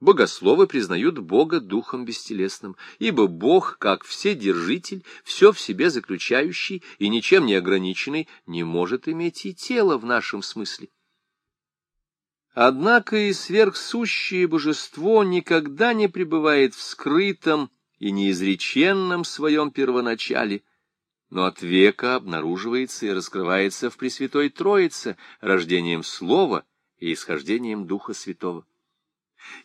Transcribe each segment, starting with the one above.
Богословы признают Бога Духом Бестелесным, ибо Бог, как Вседержитель, все в себе заключающий и ничем не ограниченный, не может иметь и тело в нашем смысле. Однако и сверхсущее божество никогда не пребывает в скрытом и неизреченном своем первоначале, но от века обнаруживается и раскрывается в Пресвятой Троице рождением Слова и исхождением Духа Святого.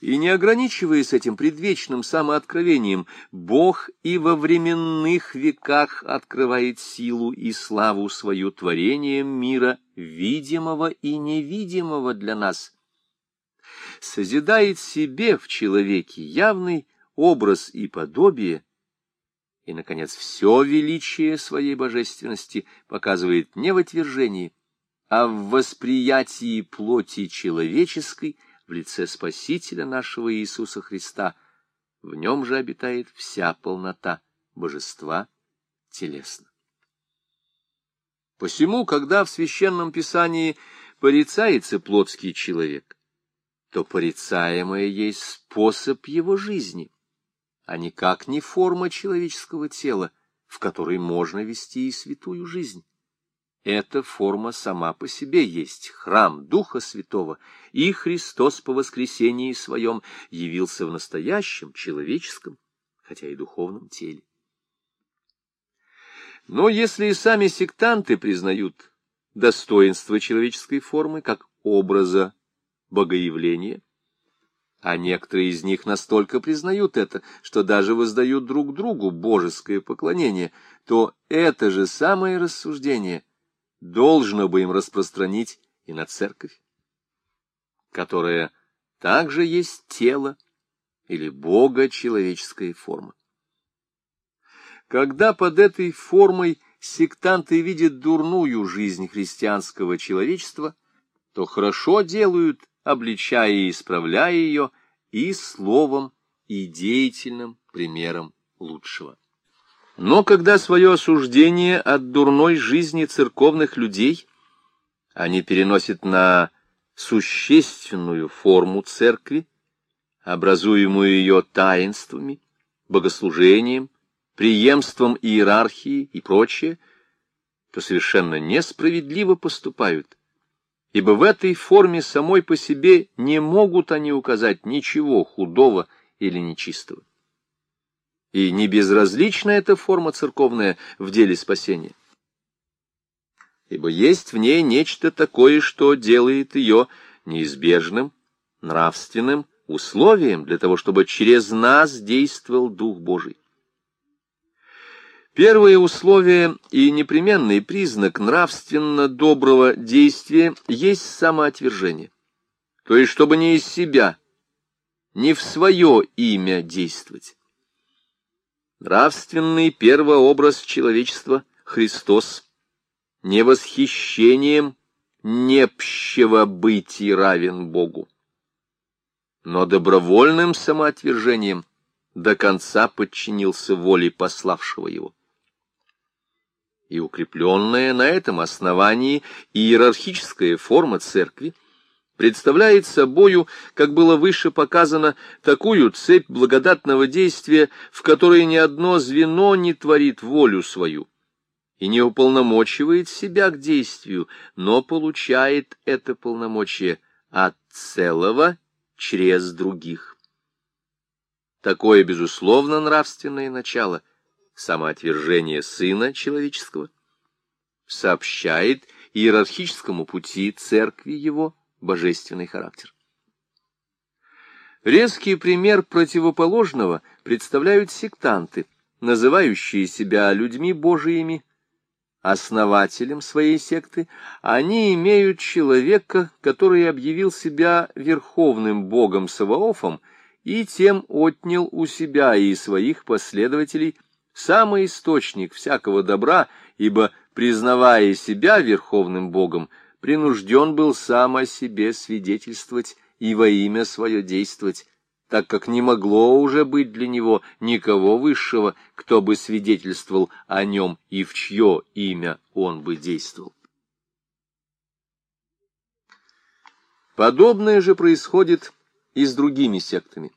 И не ограничиваясь этим предвечным самооткровением, Бог и во временных веках открывает силу и славу свою творением мира, видимого и невидимого для нас. Созидает себе в человеке явный образ и подобие, и, наконец, все величие своей божественности показывает не в отвержении, а в восприятии плоти человеческой – в лице Спасителя нашего Иисуса Христа. В нем же обитает вся полнота божества телесно. Посему, когда в Священном Писании порицается плотский человек, то порицаемое есть способ его жизни, а никак не форма человеческого тела, в которой можно вести и святую жизнь. Эта форма сама по себе есть храм Духа Святого, и Христос по воскресении своем явился в настоящем человеческом, хотя и духовном теле. Но если и сами сектанты признают достоинство человеческой формы как образа богоявления, а некоторые из них настолько признают это, что даже воздают друг другу божеское поклонение, то это же самое рассуждение – должно бы им распространить и на церковь, которая также есть тело или Бога человеческая форма. Когда под этой формой сектанты видят дурную жизнь христианского человечества, то хорошо делают, обличая и исправляя ее и словом, и деятельным примером лучшего. Но когда свое осуждение от дурной жизни церковных людей они переносят на существенную форму церкви, образуемую ее таинствами, богослужением, преемством иерархии и прочее, то совершенно несправедливо поступают, ибо в этой форме самой по себе не могут они указать ничего худого или нечистого и не безразлична эта форма церковная в деле спасения. Ибо есть в ней нечто такое, что делает ее неизбежным, нравственным условием для того, чтобы через нас действовал Дух Божий. Первое условие и непременный признак нравственно доброго действия есть самоотвержение, то есть чтобы не из себя, не в свое имя действовать. Нравственный первообраз человечества Христос не восхищением непщего бытия равен Богу, но добровольным самоотвержением до конца подчинился воле пославшего его. И укрепленная на этом основании иерархическая форма церкви представляет собою, как было выше показано, такую цепь благодатного действия, в которой ни одно звено не творит волю свою и не уполномочивает себя к действию, но получает это полномочие от целого через других. Такое, безусловно, нравственное начало, самоотвержение Сына Человеческого, сообщает иерархическому пути Церкви Его, божественный характер. Резкий пример противоположного представляют сектанты, называющие себя людьми божиими, основателем своей секты, они имеют человека, который объявил себя верховным богом Саваофом и тем отнял у себя и своих последователей самый источник всякого добра, ибо, признавая себя верховным богом, принужден был сам о себе свидетельствовать и во имя свое действовать, так как не могло уже быть для него никого высшего, кто бы свидетельствовал о нем и в чье имя он бы действовал. Подобное же происходит и с другими сектами,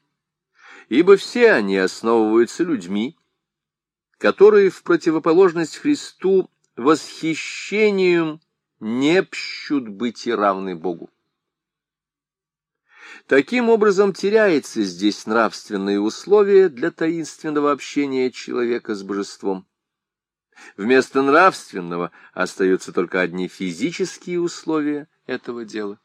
ибо все они основываются людьми, которые в противоположность Христу восхищением не пщут быть и равны Богу. Таким образом теряется здесь нравственные условия для таинственного общения человека с божеством. Вместо нравственного остаются только одни физические условия этого дела.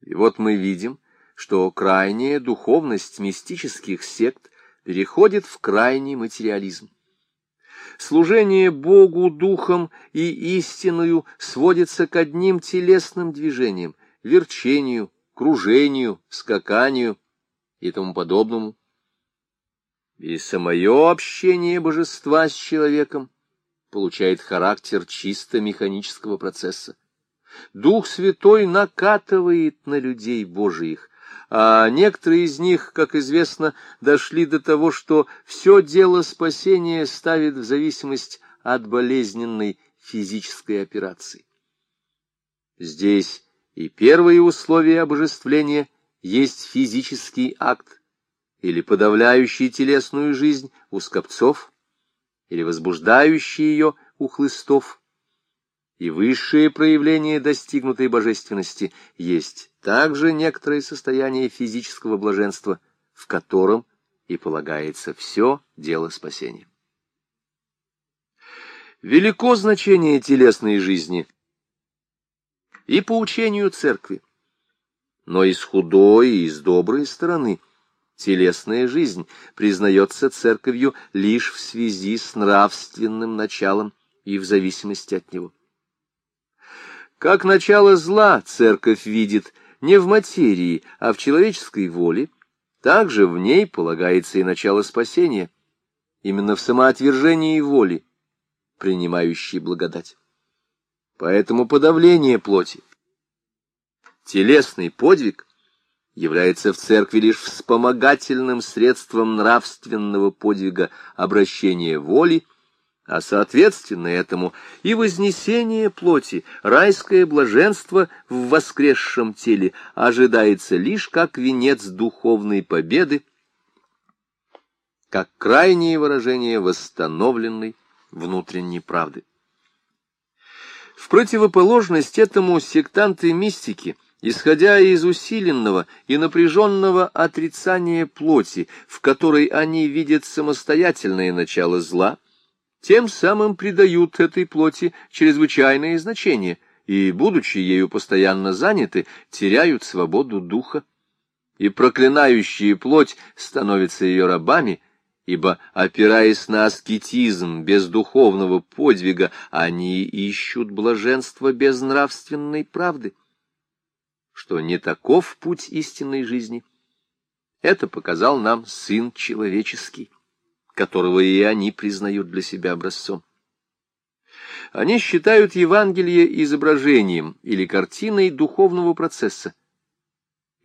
И вот мы видим, что крайняя духовность мистических сект переходит в крайний материализм. Служение Богу духом и истинную сводится к одним телесным движениям, верчению, кружению, скаканию и тому подобному. И самое общение божества с человеком получает характер чисто механического процесса. Дух Святой накатывает на людей Божиих, а некоторые из них, как известно, дошли до того, что все дело спасения ставит в зависимость от болезненной физической операции. Здесь и первые условия обожествления есть физический акт, или подавляющий телесную жизнь у скопцов, или возбуждающий ее у хлыстов, и высшее проявление достигнутой божественности есть также некоторое состояние физического блаженства, в котором и полагается все дело спасения. Велико значение телесной жизни и по учению церкви, но и с худой, и с доброй стороны телесная жизнь признается церковью лишь в связи с нравственным началом и в зависимости от него. Как начало зла церковь видит не в материи, а в человеческой воле, также в ней полагается и начало спасения, именно в самоотвержении воли, принимающей благодать. Поэтому подавление плоти, телесный подвиг является в церкви лишь вспомогательным средством нравственного подвига обращения воли а соответственно этому и вознесение плоти, райское блаженство в воскресшем теле ожидается лишь как венец духовной победы, как крайнее выражение восстановленной внутренней правды. В противоположность этому сектанты мистики, исходя из усиленного и напряженного отрицания плоти, в которой они видят самостоятельное начало зла, тем самым придают этой плоти чрезвычайное значение и, будучи ею постоянно заняты, теряют свободу духа. И проклинающие плоть становятся ее рабами, ибо, опираясь на аскетизм без духовного подвига, они ищут блаженство без нравственной правды. Что не таков путь истинной жизни, это показал нам Сын Человеческий которого и они признают для себя образцом. Они считают Евангелие изображением или картиной духовного процесса.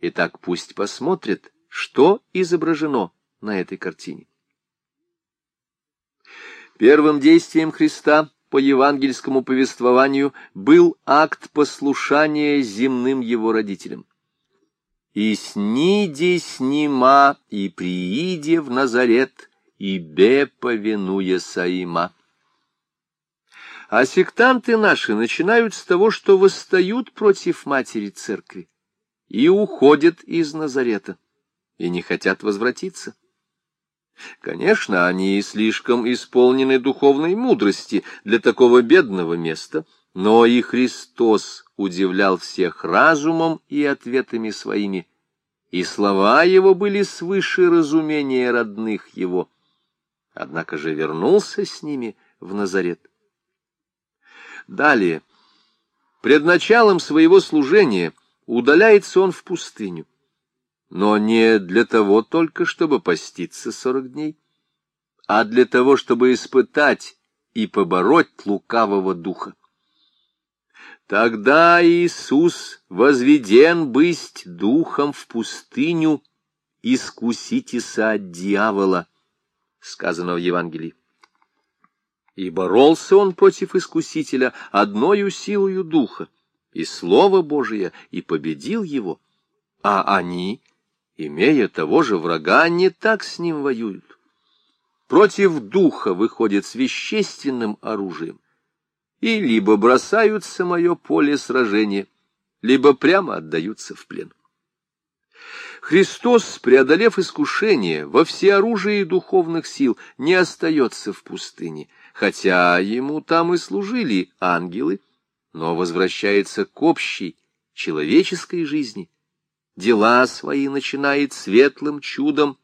Итак, пусть посмотрят, что изображено на этой картине. Первым действием Христа по евангельскому повествованию был акт послушания земным его родителям. «И сниди снима, и прииде в Назарет, и бе повинуя Саима. А сектанты наши начинают с того, что восстают против матери церкви и уходят из Назарета, и не хотят возвратиться. Конечно, они слишком исполнены духовной мудрости для такого бедного места, но и Христос удивлял всех разумом и ответами своими, и слова его были свыше разумения родных его однако же вернулся с ними в Назарет. Далее, пред началом своего служения удаляется он в пустыню, но не для того только, чтобы поститься сорок дней, а для того, чтобы испытать и побороть лукавого духа. Тогда Иисус возведен бысть духом в пустыню, искуситеся от дьявола сказано в Евангелии. И боролся он против искусителя одною силою духа, и Слово Божие, и победил его, а они, имея того же врага, не так с ним воюют. Против духа выходят с вещественным оружием, и либо бросают самое поле сражения, либо прямо отдаются в плен. Христос, преодолев искушение во всеоружии духовных сил, не остается в пустыне, хотя ему там и служили ангелы, но возвращается к общей человеческой жизни. Дела свои начинает светлым чудом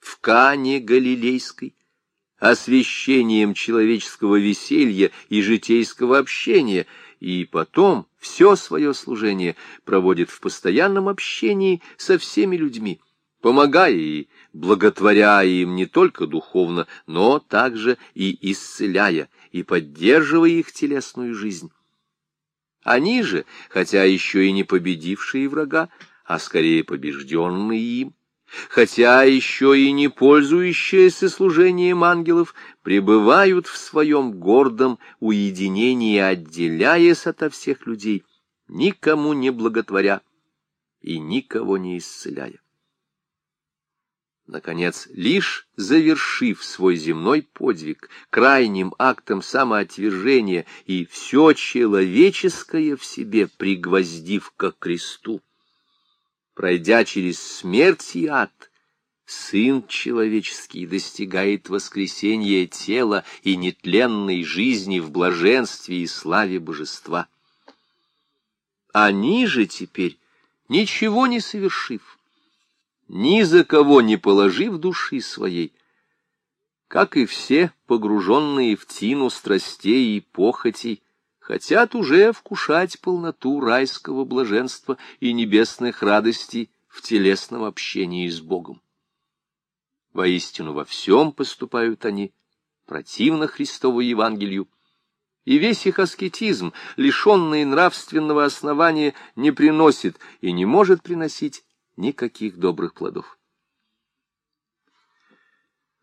в Кане Галилейской, освящением человеческого веселья и житейского общения, и потом все свое служение проводит в постоянном общении со всеми людьми, помогая и благотворя им не только духовно, но также и исцеляя, и поддерживая их телесную жизнь. Они же, хотя еще и не победившие врага, а скорее побежденные им, хотя еще и не пользующиеся служением ангелов, пребывают в своем гордом уединении, отделяясь ото всех людей, никому не благотворя и никого не исцеляя. Наконец, лишь завершив свой земной подвиг крайним актом самоотвержения и все человеческое в себе пригвоздив ко кресту, пройдя через смерть и ад, Сын человеческий достигает воскресения тела и нетленной жизни в блаженстве и славе божества. Они же теперь, ничего не совершив, ни за кого не положив души своей, как и все, погруженные в тину страстей и похотей, хотят уже вкушать полноту райского блаженства и небесных радостей в телесном общении с Богом. Воистину во всем поступают они противно Христову Евангелию, и весь их аскетизм, лишенный нравственного основания, не приносит и не может приносить никаких добрых плодов.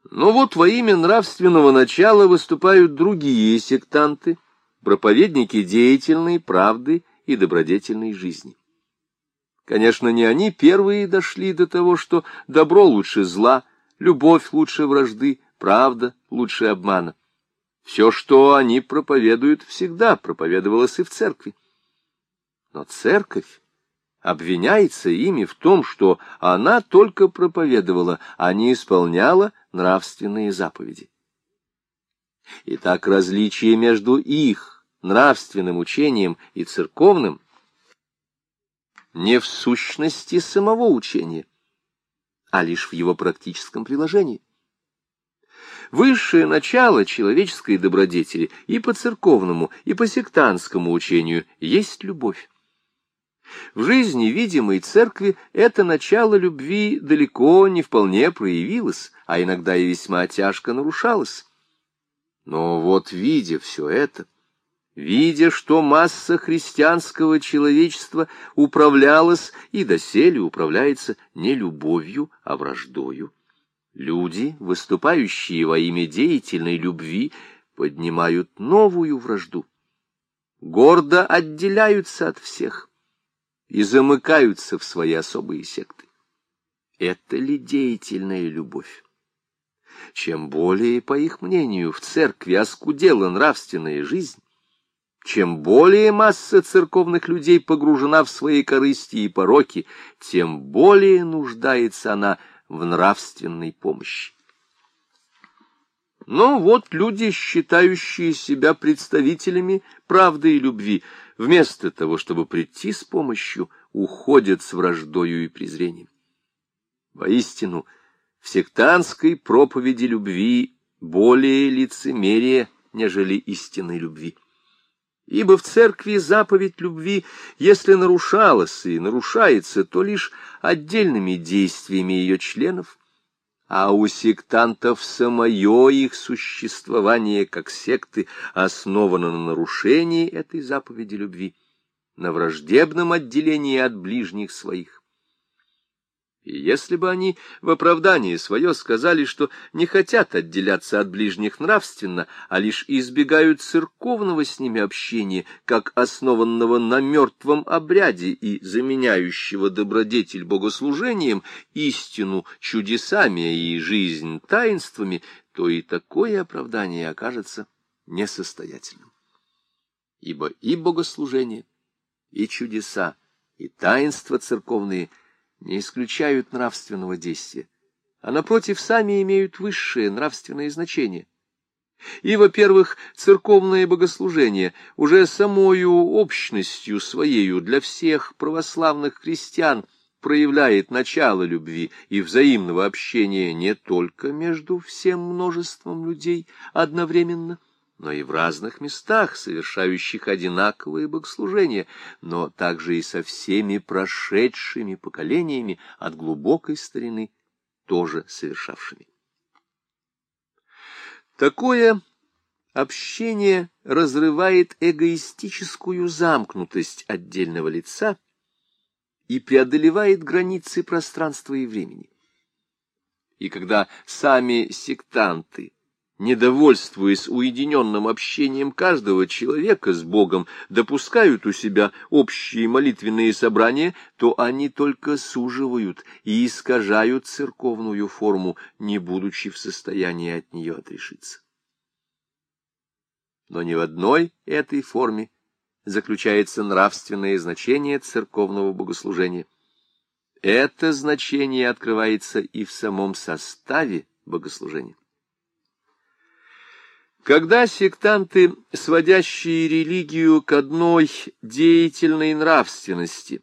Но вот во имя нравственного начала выступают другие сектанты, проповедники деятельной правды и добродетельной жизни. Конечно, не они первые дошли до того, что добро лучше зла, любовь лучше вражды, правда лучше обмана. Все, что они проповедуют, всегда проповедовалось и в церкви. Но церковь обвиняется ими в том, что она только проповедовала, а не исполняла нравственные заповеди. Итак, различие между их нравственным учением и церковным не в сущности самого учения, а лишь в его практическом приложении. Высшее начало человеческой добродетели и по церковному, и по сектантскому учению есть любовь. В жизни видимой церкви это начало любви далеко не вполне проявилось, а иногда и весьма тяжко нарушалось. Но вот видя все это, видя, что масса христианского человечества управлялась и доселе управляется не любовью, а враждою, люди, выступающие во имя деятельной любви, поднимают новую вражду, гордо отделяются от всех и замыкаются в свои особые секты. Это ли деятельная любовь? Чем более, по их мнению, в церкви оскудела нравственная жизнь, чем более масса церковных людей погружена в свои корысти и пороки, тем более нуждается она в нравственной помощи. Но вот люди, считающие себя представителями правды и любви, вместо того, чтобы прийти с помощью, уходят с враждою и презрением. Воистину, в сектантской проповеди любви более лицемерие, нежели истинной любви. Ибо в церкви заповедь любви, если нарушалась и нарушается, то лишь отдельными действиями ее членов, а у сектантов самое их существование как секты основано на нарушении этой заповеди любви, на враждебном отделении от ближних своих. И если бы они в оправдании свое сказали, что не хотят отделяться от ближних нравственно, а лишь избегают церковного с ними общения, как основанного на мертвом обряде и заменяющего добродетель богослужением, истину чудесами и жизнь таинствами, то и такое оправдание окажется несостоятельным. Ибо и богослужение, и чудеса, и таинства церковные — не исключают нравственного действия, а, напротив, сами имеют высшее нравственное значение. И, во-первых, церковное богослужение уже самою общностью своею для всех православных христиан проявляет начало любви и взаимного общения не только между всем множеством людей одновременно, но и в разных местах, совершающих одинаковые богослужения, но также и со всеми прошедшими поколениями от глубокой старины, тоже совершавшими. Такое общение разрывает эгоистическую замкнутость отдельного лица и преодолевает границы пространства и времени. И когда сами сектанты недовольствуясь уединенным общением каждого человека с Богом, допускают у себя общие молитвенные собрания, то они только суживают и искажают церковную форму, не будучи в состоянии от нее отрешиться. Но ни в одной этой форме заключается нравственное значение церковного богослужения. Это значение открывается и в самом составе богослужения. Когда сектанты, сводящие религию к одной деятельной нравственности,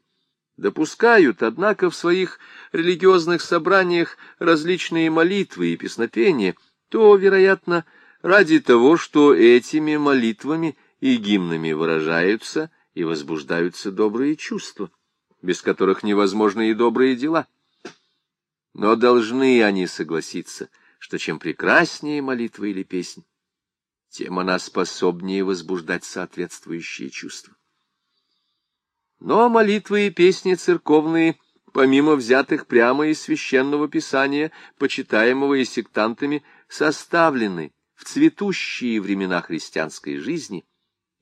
допускают, однако, в своих религиозных собраниях различные молитвы и песнопения, то, вероятно, ради того, что этими молитвами и гимнами выражаются и возбуждаются добрые чувства, без которых невозможны и добрые дела. Но должны они согласиться, что чем прекраснее молитва или песнь, тем она способнее возбуждать соответствующие чувства. Но молитвы и песни церковные, помимо взятых прямо из священного писания, почитаемого и сектантами, составлены в цветущие времена христианской жизни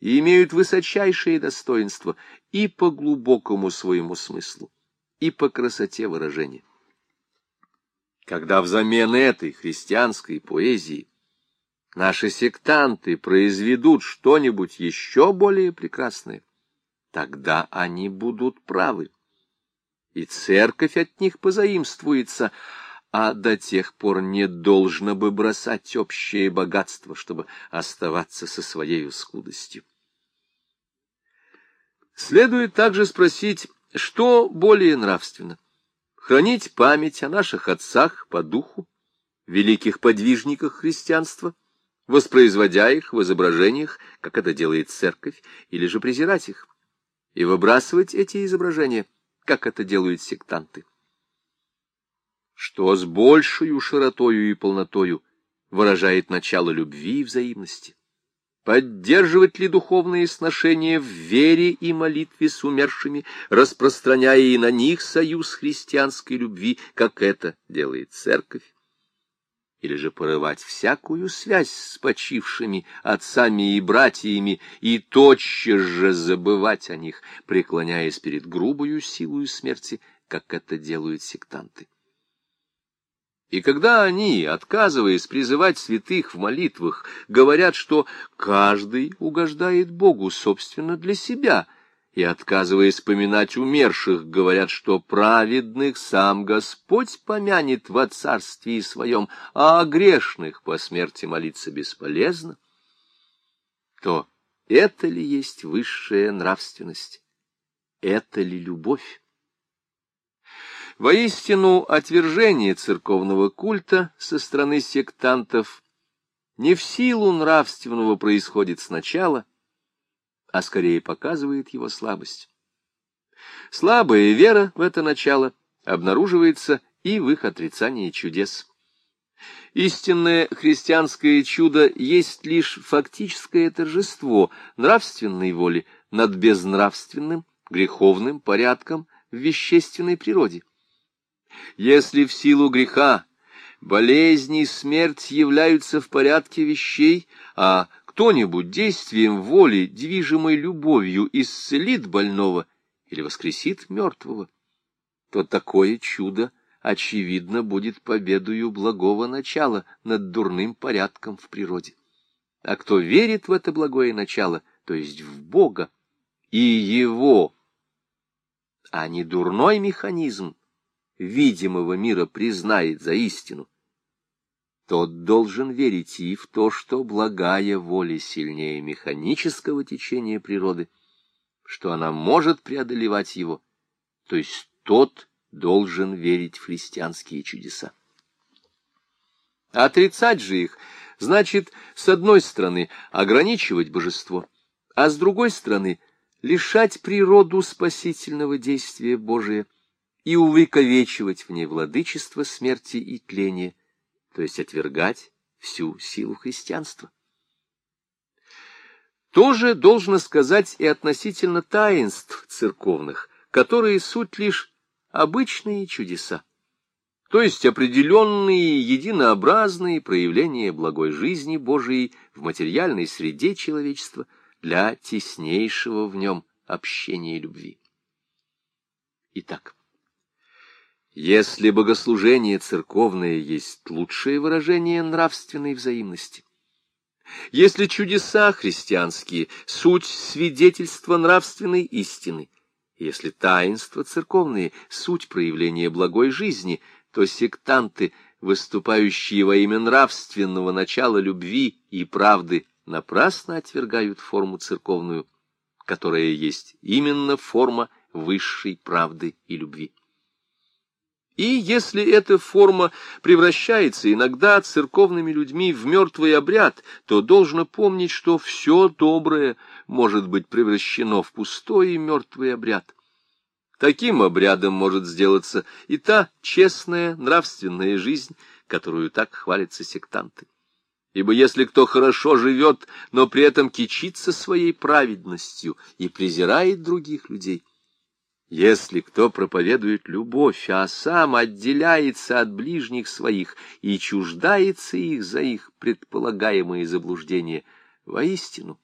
и имеют высочайшее достоинство и по глубокому своему смыслу, и по красоте выражения. Когда взамен этой христианской поэзии наши сектанты произведут что-нибудь еще более прекрасное, тогда они будут правы. И церковь от них позаимствуется, а до тех пор не должно бы бросать общее богатство, чтобы оставаться со своей скудостью. Следует также спросить, что более нравственно — хранить память о наших отцах по духу, великих подвижниках христианства — воспроизводя их в изображениях, как это делает церковь, или же презирать их, и выбрасывать эти изображения, как это делают сектанты. Что с большей широтою и полнотою выражает начало любви и взаимности? Поддерживать ли духовные сношения в вере и молитве с умершими, распространяя и на них союз христианской любви, как это делает церковь? Или же порывать всякую связь с почившими отцами и братьями и тотчас же забывать о них, преклоняясь перед грубою силою смерти, как это делают сектанты. И когда они, отказываясь призывать святых в молитвах, говорят, что каждый угождает Богу, собственно, для себя — и, отказываясь поминать умерших, говорят, что праведных сам Господь помянет во царстве своем, а о грешных по смерти молиться бесполезно, то это ли есть высшая нравственность? Это ли любовь? Воистину, отвержение церковного культа со стороны сектантов не в силу нравственного происходит сначала, а скорее показывает его слабость. Слабая вера в это начало обнаруживается и в их отрицании чудес. Истинное христианское чудо есть лишь фактическое торжество нравственной воли над безнравственным, греховным порядком в вещественной природе. Если в силу греха болезни и смерть являются в порядке вещей, а кто-нибудь действием воли, движимой любовью, исцелит больного или воскресит мертвого, то такое чудо, очевидно, будет победою благого начала над дурным порядком в природе. А кто верит в это благое начало, то есть в Бога и Его, а не дурной механизм видимого мира признает за истину, тот должен верить и в то, что благая воля сильнее механического течения природы, что она может преодолевать его, то есть тот должен верить в христианские чудеса. Отрицать же их значит, с одной стороны, ограничивать божество, а с другой стороны, лишать природу спасительного действия Божия и увековечивать в ней владычество смерти и тления, то есть отвергать всю силу христианства. Тоже должно сказать и относительно таинств церковных, которые суть лишь обычные чудеса, то есть определенные единообразные проявления благой жизни Божией в материальной среде человечества для теснейшего в нем общения и любви. Итак, если богослужение церковное есть лучшее выражение нравственной взаимности, если чудеса христианские — суть свидетельства нравственной истины, если таинства церковные — суть проявления благой жизни, то сектанты, выступающие во имя нравственного начала любви и правды, напрасно отвергают форму церковную, которая есть именно форма высшей правды и любви. И если эта форма превращается иногда церковными людьми в мертвый обряд, то должно помнить, что все доброе может быть превращено в пустой и мертвый обряд. Таким обрядом может сделаться и та честная нравственная жизнь, которую так хвалятся сектанты. Ибо если кто хорошо живет, но при этом кичится своей праведностью и презирает других людей, если кто проповедует любовь, а сам отделяется от ближних своих и чуждается их за их предполагаемые заблуждения, воистину,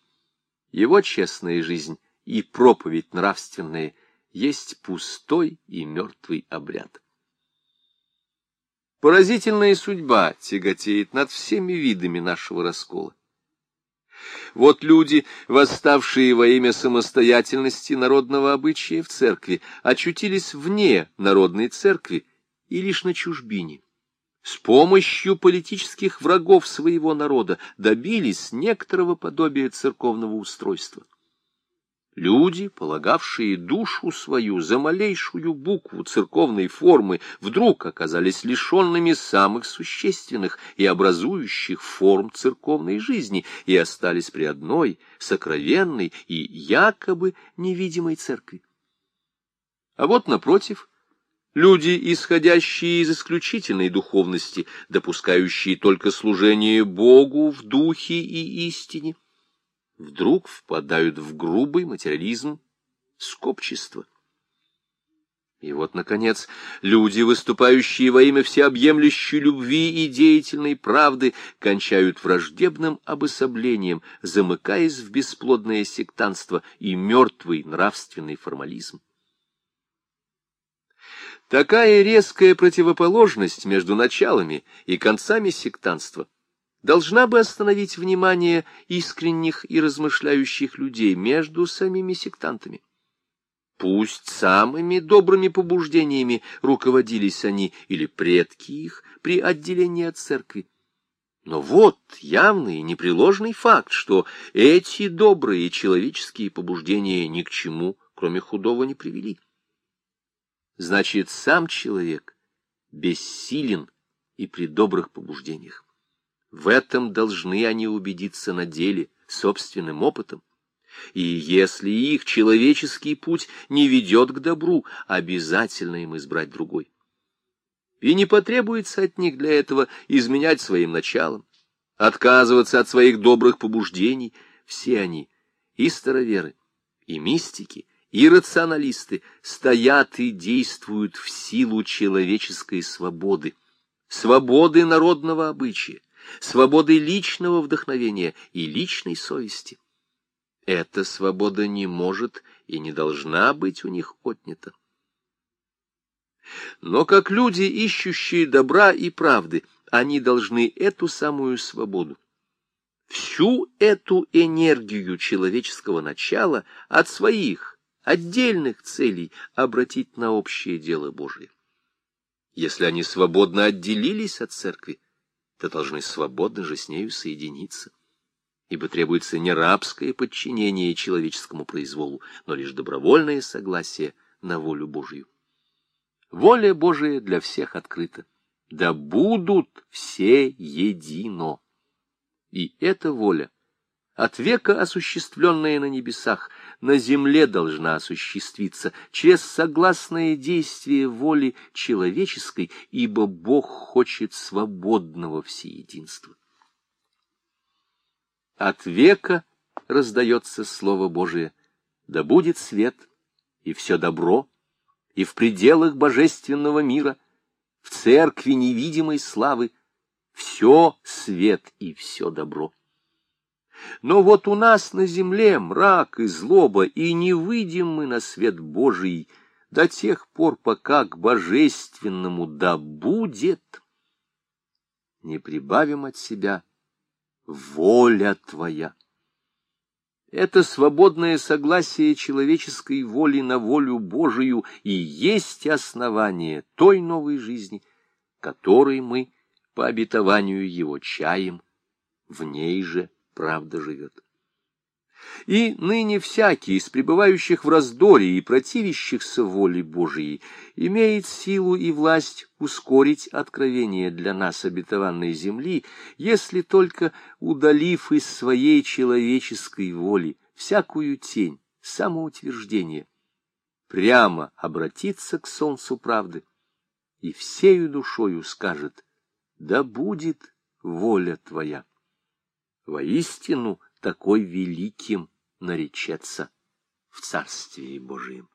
его честная жизнь и проповедь нравственная есть пустой и мертвый обряд. Поразительная судьба тяготеет над всеми видами нашего раскола. Вот люди, восставшие во имя самостоятельности народного обычая в церкви, очутились вне народной церкви и лишь на чужбине. С помощью политических врагов своего народа добились некоторого подобия церковного устройства. Люди, полагавшие душу свою за малейшую букву церковной формы, вдруг оказались лишенными самых существенных и образующих форм церковной жизни и остались при одной сокровенной и якобы невидимой церкви. А вот, напротив, люди, исходящие из исключительной духовности, допускающие только служение Богу в духе и истине, вдруг впадают в грубый материализм скопчества. И вот, наконец, люди, выступающие во имя всеобъемлющей любви и деятельной правды, кончают враждебным обособлением, замыкаясь в бесплодное сектанство и мертвый нравственный формализм. Такая резкая противоположность между началами и концами сектанства должна бы остановить внимание искренних и размышляющих людей между самими сектантами. Пусть самыми добрыми побуждениями руководились они или предки их при отделении от церкви. Но вот явный непреложный факт, что эти добрые человеческие побуждения ни к чему, кроме худого, не привели. Значит, сам человек бессилен и при добрых побуждениях. В этом должны они убедиться на деле, собственным опытом. И если их человеческий путь не ведет к добру, обязательно им избрать другой. И не потребуется от них для этого изменять своим началом, отказываться от своих добрых побуждений. Все они, и староверы, и мистики, и рационалисты стоят и действуют в силу человеческой свободы, свободы народного обычая, свободы личного вдохновения и личной совести. Эта свобода не может и не должна быть у них отнята. Но как люди, ищущие добра и правды, они должны эту самую свободу, всю эту энергию человеческого начала от своих отдельных целей обратить на общее дело Божие. Если они свободно отделились от церкви, то должны свободно же с нею соединиться, ибо требуется не рабское подчинение человеческому произволу, но лишь добровольное согласие на волю Божию. Воля Божия для всех открыта. Да будут все едино. И эта воля, от века осуществленная на небесах, на земле должна осуществиться через согласное действие воли человеческой, ибо Бог хочет свободного всеединства. От века раздается Слово Божие, да будет свет, и все добро, и в пределах божественного мира, в церкви невидимой славы, все свет и все добро. Но вот у нас на земле мрак и злоба, и не выйдем мы на свет Божий до тех пор, пока к божественному да будет. Не прибавим от себя воля твоя. Это свободное согласие человеческой воли на волю Божию и есть основание той новой жизни, которой мы по обетованию его чаем, в ней же правда живет. И ныне всякий из пребывающих в раздоре и противящихся воле Божией имеет силу и власть ускорить откровение для нас обетованной земли, если только, удалив из своей человеческой воли всякую тень, самоутверждение, прямо обратиться к солнцу правды и всею душою скажет «Да будет воля твоя». Воистину, такой великим наречется в Царстве Божием.